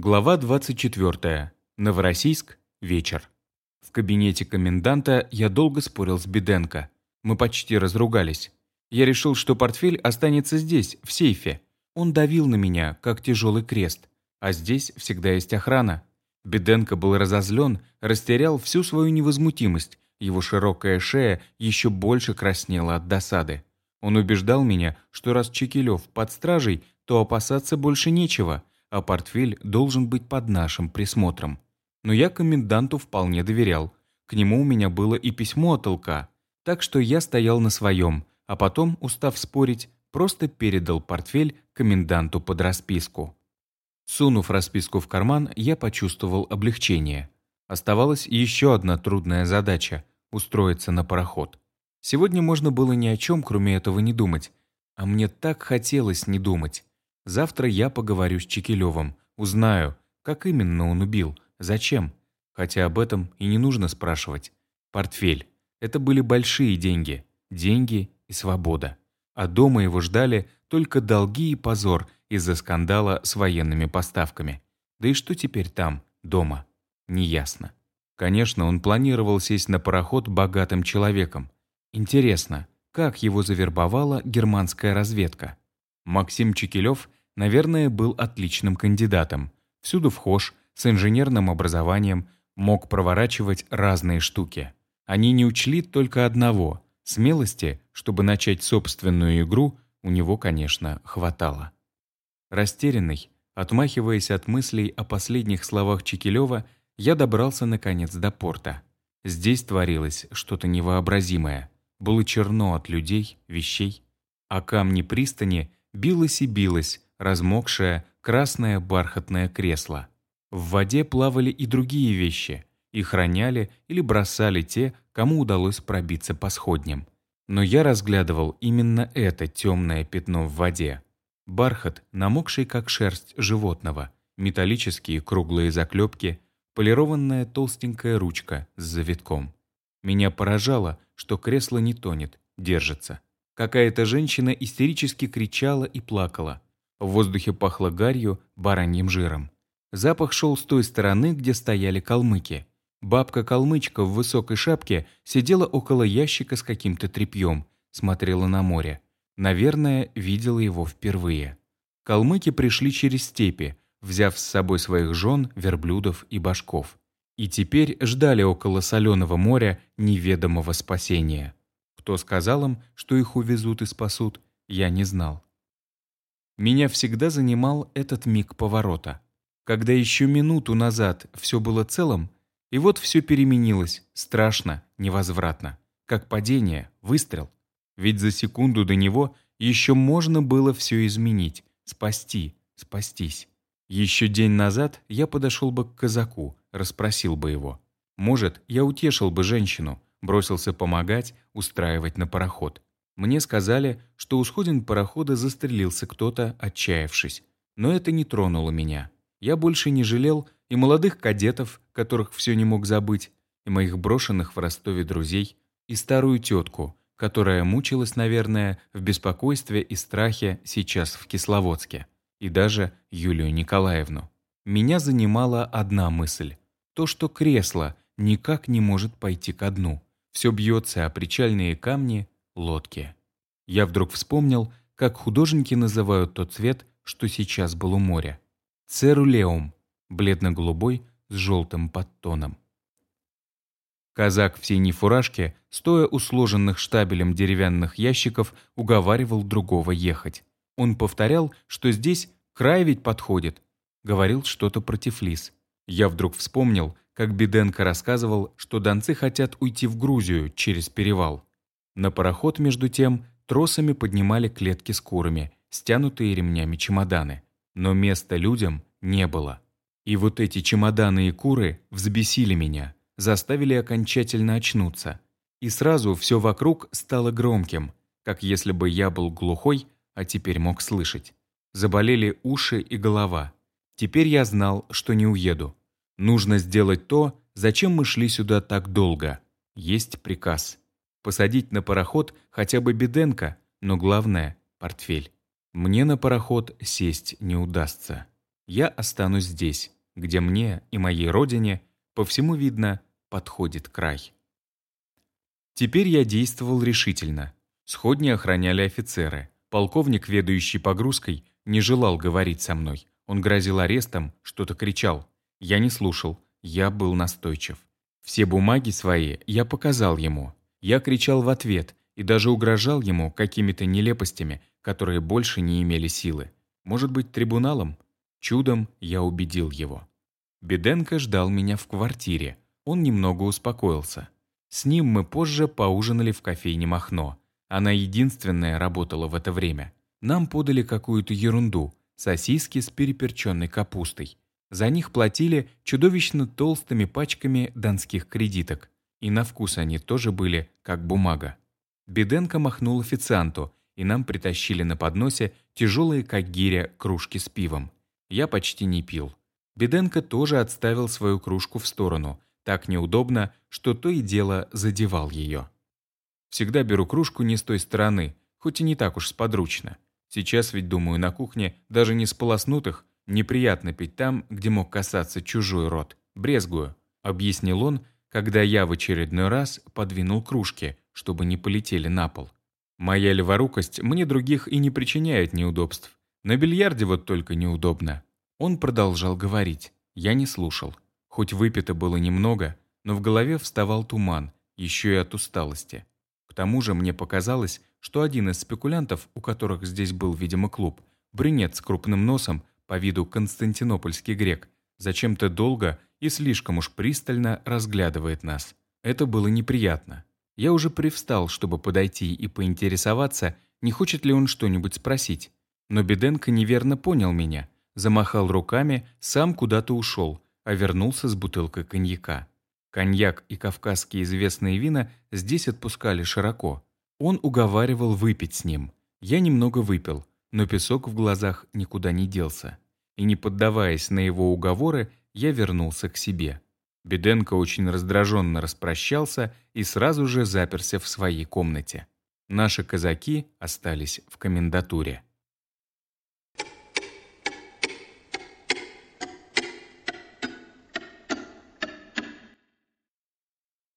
Глава 24. Новороссийск. Вечер. В кабинете коменданта я долго спорил с Беденко. Мы почти разругались. Я решил, что портфель останется здесь, в сейфе. Он давил на меня, как тяжелый крест. А здесь всегда есть охрана. Беденко был разозлен, растерял всю свою невозмутимость. Его широкая шея еще больше краснела от досады. Он убеждал меня, что раз Чекилев под стражей, то опасаться больше нечего, а портфель должен быть под нашим присмотром. Но я коменданту вполне доверял. К нему у меня было и письмо от ЛК. Так что я стоял на своем, а потом, устав спорить, просто передал портфель коменданту под расписку. Сунув расписку в карман, я почувствовал облегчение. Оставалась еще одна трудная задача – устроиться на пароход. Сегодня можно было ни о чем, кроме этого, не думать. А мне так хотелось не думать. Завтра я поговорю с Чекилевым, узнаю, как именно он убил, зачем. Хотя об этом и не нужно спрашивать. Портфель. Это были большие деньги. Деньги и свобода. А дома его ждали только долги и позор из-за скандала с военными поставками. Да и что теперь там, дома? Неясно. Конечно, он планировал сесть на пароход богатым человеком. Интересно, как его завербовала германская разведка? Максим Чекилев, наверное, был отличным кандидатом. Всюду вхож, с инженерным образованием, мог проворачивать разные штуки. Они не учли только одного – смелости, чтобы начать собственную игру, у него, конечно, хватало. Растерянный, отмахиваясь от мыслей о последних словах Чекилева, я добрался наконец до порта. Здесь творилось что-то невообразимое. Было черно от людей, вещей, а камни пристани билось и билось, размокшее красное бархатное кресло. В воде плавали и другие вещи. Их роняли или бросали те, кому удалось пробиться по сходням. Но я разглядывал именно это темное пятно в воде. Бархат, намокший как шерсть животного, металлические круглые заклепки, полированная толстенькая ручка с завитком. Меня поражало, что кресло не тонет, держится. Какая-то женщина истерически кричала и плакала. В воздухе пахло гарью, бараньим жиром. Запах шел с той стороны, где стояли калмыки. Бабка-калмычка в высокой шапке сидела около ящика с каким-то тряпьем, смотрела на море. Наверное, видела его впервые. Калмыки пришли через степи, взяв с собой своих жен, верблюдов и башков и теперь ждали около соленого моря неведомого спасения. Кто сказал им, что их увезут и спасут, я не знал. Меня всегда занимал этот миг поворота, когда еще минуту назад все было целым, и вот все переменилось, страшно, невозвратно, как падение, выстрел. Ведь за секунду до него еще можно было все изменить, спасти, спастись. Еще день назад я подошел бы к казаку, расспросил бы его. Может, я утешил бы женщину, бросился помогать, устраивать на пароход. Мне сказали, что у сходин парохода застрелился кто-то, отчаявшись. Но это не тронуло меня. Я больше не жалел и молодых кадетов, которых все не мог забыть, и моих брошенных в Ростове друзей, и старую тетку, которая мучилась, наверное, в беспокойстве и страхе сейчас в Кисловодске, и даже Юлию Николаевну. Меня занимала одна мысль. То, что кресло никак не может пойти ко дну. Все бьется о причальные камни, лодки. Я вдруг вспомнил, как художники называют тот цвет, что сейчас был у моря. Церулеум, бледно-голубой с желтым подтоном. Казак в синей фуражке, стоя у сложенных штабелем деревянных ящиков, уговаривал другого ехать. Он повторял, что здесь край ведь подходит, говорил что-то про Тифлис. Я вдруг вспомнил, как Беденко рассказывал, что донцы хотят уйти в Грузию через перевал. На пароход, между тем, тросами поднимали клетки с курами, стянутые ремнями чемоданы. Но места людям не было. И вот эти чемоданы и куры взбесили меня, заставили окончательно очнуться. И сразу все вокруг стало громким, как если бы я был глухой, а теперь мог слышать. Заболели уши и голова. Теперь я знал, что не уеду. Нужно сделать то, зачем мы шли сюда так долго. Есть приказ. Посадить на пароход хотя бы Беденко, но главное — портфель. Мне на пароход сесть не удастся. Я останусь здесь, где мне и моей родине, по всему видно, подходит край. Теперь я действовал решительно. Сходни охраняли офицеры. Полковник, ведающий погрузкой, не желал говорить со мной. Он грозил арестом, что-то кричал. Я не слушал, я был настойчив. Все бумаги свои я показал ему. Я кричал в ответ и даже угрожал ему какими-то нелепостями, которые больше не имели силы. Может быть, трибуналом? Чудом я убедил его. Беденко ждал меня в квартире. Он немного успокоился. С ним мы позже поужинали в кофейне «Махно». Она единственная работала в это время. Нам подали какую-то ерунду – сосиски с переперченной капустой. За них платили чудовищно толстыми пачками донских кредиток. И на вкус они тоже были как бумага. Беденко махнул официанту, и нам притащили на подносе тяжелые, как гиря, кружки с пивом. Я почти не пил. Беденко тоже отставил свою кружку в сторону, так неудобно, что то и дело задевал ее. Всегда беру кружку не с той стороны, хоть и не так уж сподручно. Сейчас ведь, думаю, на кухне даже не сполоснутых, неприятно пить там, где мог касаться чужой рот. Брезгую, объяснил он, когда я в очередной раз подвинул кружки, чтобы не полетели на пол. Моя леворукость мне других и не причиняет неудобств. На бильярде вот только неудобно. Он продолжал говорить. Я не слушал. Хоть выпито было немного, но в голове вставал туман, еще и от усталости. К тому же мне показалось, что один из спекулянтов, у которых здесь был, видимо, клуб, брюнет с крупным носом, по виду константинопольский грек, зачем-то долго и слишком уж пристально разглядывает нас. Это было неприятно. Я уже привстал, чтобы подойти и поинтересоваться, не хочет ли он что-нибудь спросить. Но Беденко неверно понял меня, замахал руками, сам куда-то ушел, а вернулся с бутылкой коньяка. Коньяк и кавказские известные вина здесь отпускали широко. Он уговаривал выпить с ним. Я немного выпил, но песок в глазах никуда не делся. И не поддаваясь на его уговоры, я вернулся к себе. Беденко очень раздраженно распрощался и сразу же заперся в своей комнате. Наши казаки остались в комендатуре.